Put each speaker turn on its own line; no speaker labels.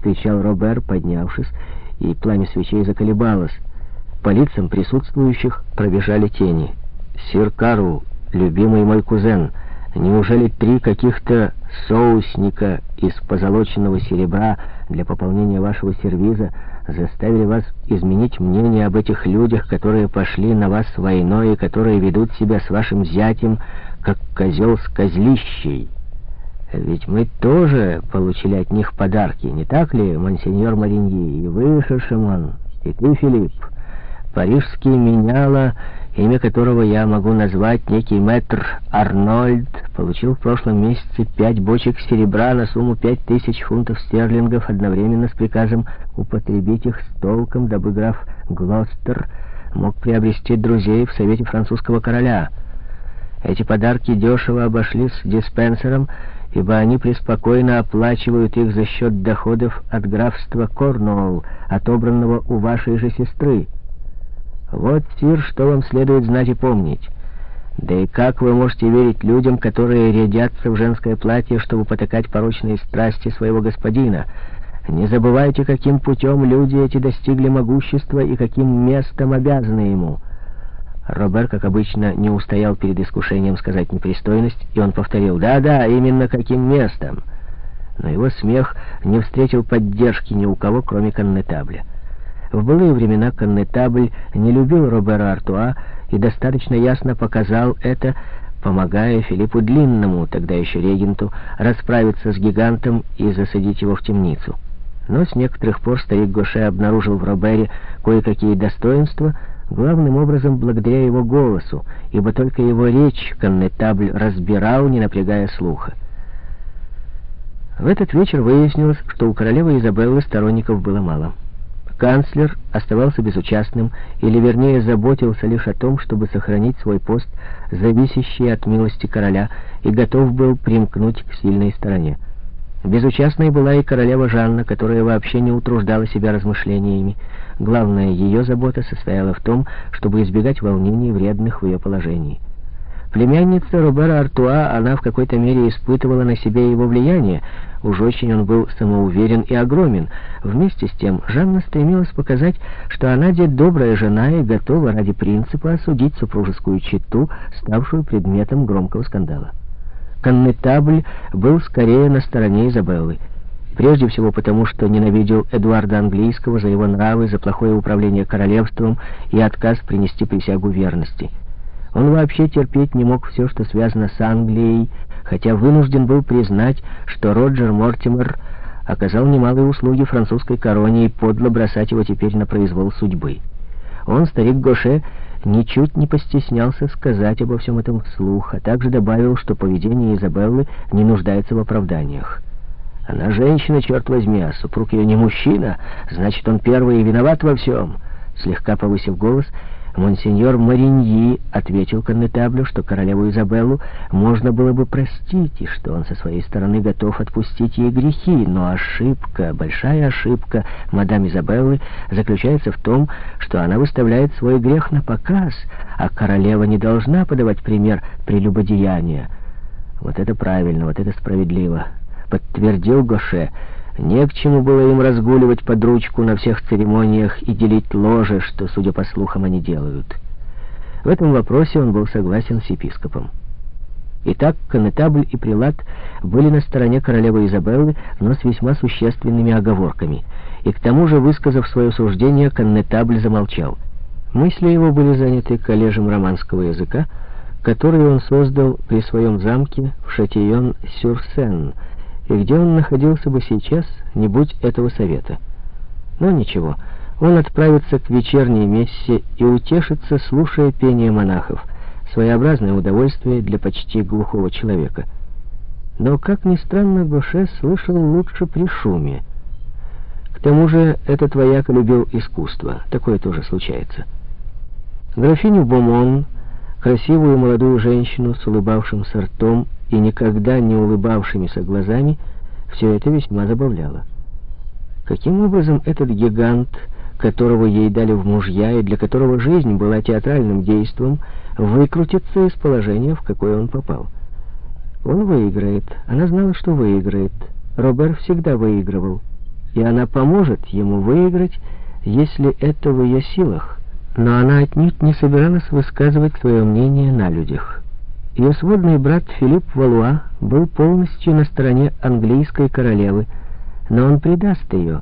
вскричал Робер, поднявшись, и пламя свечей заколебалось. По лицам присутствующих пробежали тени. «Сир Кару, любимый мой кузен, неужели три каких-то соусника из позолоченного серебра для пополнения вашего сервиза заставили вас изменить мнение об этих людях, которые пошли на вас войной и которые ведут себя с вашим зятем, как козел с козлищей?» Ведь мы тоже получили от них подарки, не так ли, монсеньор Мариньи? И вы, Шершемон, и ты, Филипп. Парижский меняла, имя которого я могу назвать некий мэтр Арнольд, получил в прошлом месяце пять бочек серебра на сумму пять тысяч фунтов стерлингов одновременно с приказом употребить их с толком, дабы граф Глостер мог приобрести друзей в Совете французского короля. Эти подарки дешево обошлись диспенсером, ибо они преспокойно оплачивают их за счет доходов от графства Корнуолл, отобранного у вашей же сестры. Вот, Сир, что вам следует знать и помнить. Да и как вы можете верить людям, которые рядятся в женское платье, чтобы потакать порочные страсти своего господина? Не забывайте, каким путем люди эти достигли могущества и каким местом обязаны ему». Робер, как обычно, не устоял перед искушением сказать непристойность, и он повторил «Да-да, именно каким местом». Но его смех не встретил поддержки ни у кого, кроме коннетабля. В былые времена коннетабль не любил Робера Артуа и достаточно ясно показал это, помогая Филиппу Длинному, тогда еще регенту, расправиться с гигантом и засадить его в темницу. Но с некоторых пор старик Гоше обнаружил в Робере кое-какие достоинства — главным образом благодаря его голосу, ибо только его речь коннетабль разбирал, не напрягая слуха. В этот вечер выяснилось, что у королевы Изабеллы сторонников было мало. Канцлер оставался безучастным, или вернее заботился лишь о том, чтобы сохранить свой пост, зависящий от милости короля, и готов был примкнуть к сильной стороне. Безучастной была и королева Жанна, которая вообще не утруждала себя размышлениями. Главная ее забота состояла в том, чтобы избегать волнений, вредных в ее положении. Племянница Робера Артуа, она в какой-то мере испытывала на себе его влияние. Уж очень он был самоуверен и огромен. Вместе с тем Жанна стремилась показать, что она дед добрая жена и готова ради принципа осудить супружескую чету, ставшую предметом громкого скандала. Коннетабль был скорее на стороне Изабеллы. Прежде всего потому, что ненавидел Эдуарда Английского за его нравы, за плохое управление королевством и отказ принести присягу верности. Он вообще терпеть не мог все, что связано с Англией, хотя вынужден был признать, что Роджер Мортимер оказал немалые услуги французской короне и подло бросать его теперь на произвол судьбы. Он, старик Гоше, ничуть не постеснялся сказать обо всем этом вслух, а также добавил, что поведение Изабеллы не нуждается в оправданиях. Она женщина, черт возьми, а супруг ее не мужчина, значит, он первый и виноват во всем. Слегка повысив голос, Монсеньор Мариньи ответил коннетаблю, что королеву Изабеллу можно было бы простить, и что он со своей стороны готов отпустить ей грехи, но ошибка, большая ошибка мадам Изабеллы заключается в том, что она выставляет свой грех на показ, а королева не должна подавать пример прелюбодеяния. Вот это правильно, вот это справедливо, подтвердил Гоше, не к чему было им разгуливать под ручку на всех церемониях и делить ложе, что, судя по слухам, они делают. В этом вопросе он был согласен с епископом. Итак, конетабль и прилад были на стороне королевы Изабеллы, но с весьма существенными оговорками. И к тому же, высказав свое суждение, коннетабль замолчал. Мысли его были заняты коллежем романского языка, который он создал при своем замке в Шатион-Сюрсен, и где он находился бы сейчас, не будь этого совета. Но ничего, он отправится к вечерней мессе и утешится, слушая пение монахов, своеобразное удовольствие для почти глухого человека. Но, как ни странно, Гоше слышал лучше при шуме. К тому же этот вояк любил искусство, такое тоже случается. Графиню Бомон, красивую молодую женщину с улыбавшимся ртом и никогда не улыбавшимися глазами, все это весьма забавляло. Каким образом этот гигант, которого ей дали в мужья и для которого жизнь была театральным действом, выкрутится из положения, в какое он попал? Он выиграет. Она знала, что выиграет. Робер всегда выигрывал. и она поможет ему выиграть, если это в ее силах. Но она отнюдь не собиралась высказывать свое мнение на людях. Ее сводный брат Филипп Валуа был полностью на стороне английской королевы, но он предаст ее,